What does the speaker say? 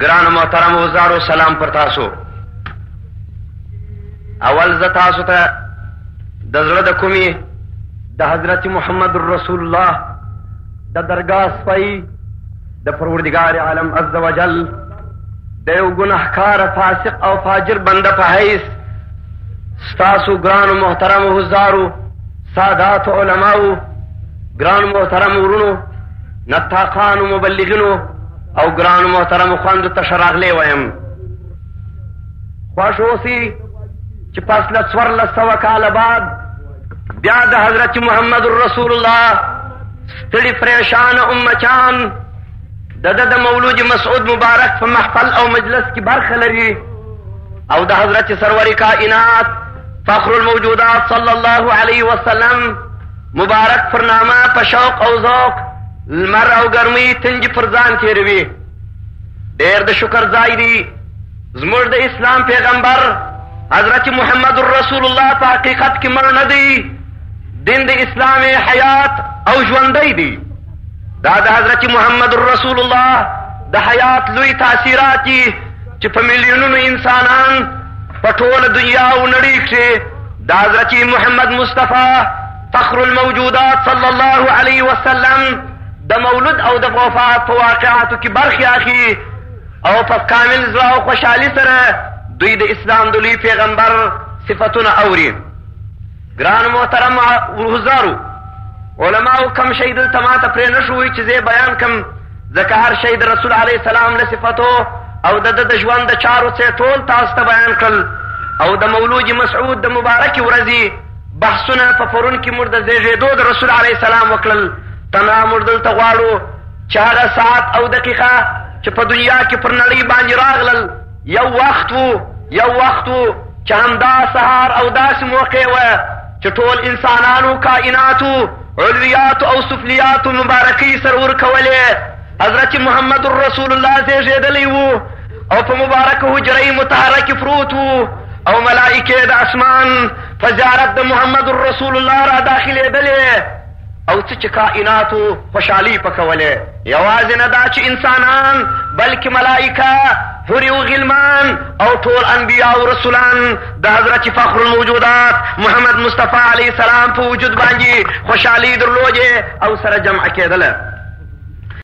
ګران محترم وزارو سلام پر تاسو اول ز تاسو ته د زړه د کومي د حضرت محمد رسول الله د درگاه سپي د پروردگار عالم عز وجل د یو ګناهکار فاسق او فاجر بنده په حیث ستاسو ګران محترم هزارو سادات علماو ګران محترم ورونو نطاقانو مبلغینو او ګرانو محترمو خوندو ته ښه راغلی وایم خوښ اوسئ چې پس له څوارلس سوه کاله بعد بیا د حضرت محمد رسول الله ستړي پریشانه امچان د ده د مولود مسعود مبارک په محفل او مجلس کې برخه لري او د حضرت سرور کائنات فخر الموجودات صلی الله علیه وسلم مبارک پر نامه په شوق او ذوق لمر او ګرمۍ تنجې پر ځان تېروي ډېر د شکر ځای دی زموږ د اسلام پیغمبر حضرت محمد رسول الله په حقیقت کې مړ نه دی دین د اسلام حیات او ژوندی دی دا د حضرت محمد رسول الله د حیات لوی تاثیرات دي چې په میلیونونو انسانان په ټوله دنیا او نړۍ کې د حضرت محمد مصطفی فخر الموجودات صلی الله علیه وسلم د مولود او د وفات په واقعاتو کې برخې اخی او په کامل زړه او خوشحالي سره دوی د اسلام د لوی پیغمبر صفتونه اوري ګران محترم ورهزارو علماو کم شي دلته ماته پرې نه شوی چې زه بیان کم ځکه هر شی د رسول علیه السلام له صفتو او د ده د ژوند د چارو څخه ټول تاسو ته بیان کړل او د مولوج مسعود د مبارکې ورځې بحثونه په پرون کې موږ د زیږېدو د رسول علیه السلام وکړل تنها موږ دلته غواړو چې هغه ساعت او دقیقه چې په دنیا کې پر نړۍ باندې راغلل یو وخت وو یو وخت وو چې همدا سهار او داسې موقع وه چې ټول انسانانو کائناتو علویات او سفلیات مبارکۍ سر ورکولې حضرت محمد رسول الله زیږېدلی وو او په مبارکه حجرې مطهره کې پروت وو او ملائکه د اسمان په زیارت د محمد رسول الله را داخلېدلې او څه چې کائناتو خوشحالي پکوله یوازې نه دا چې انسانان بلکې ملائکه حوری او غلمان او ټول انبیاء او رسولان د حضرت فخر الموجودات محمد مصطفی علی السلام په وجود باندې خوشحالي درلوده او سره جمع کېدله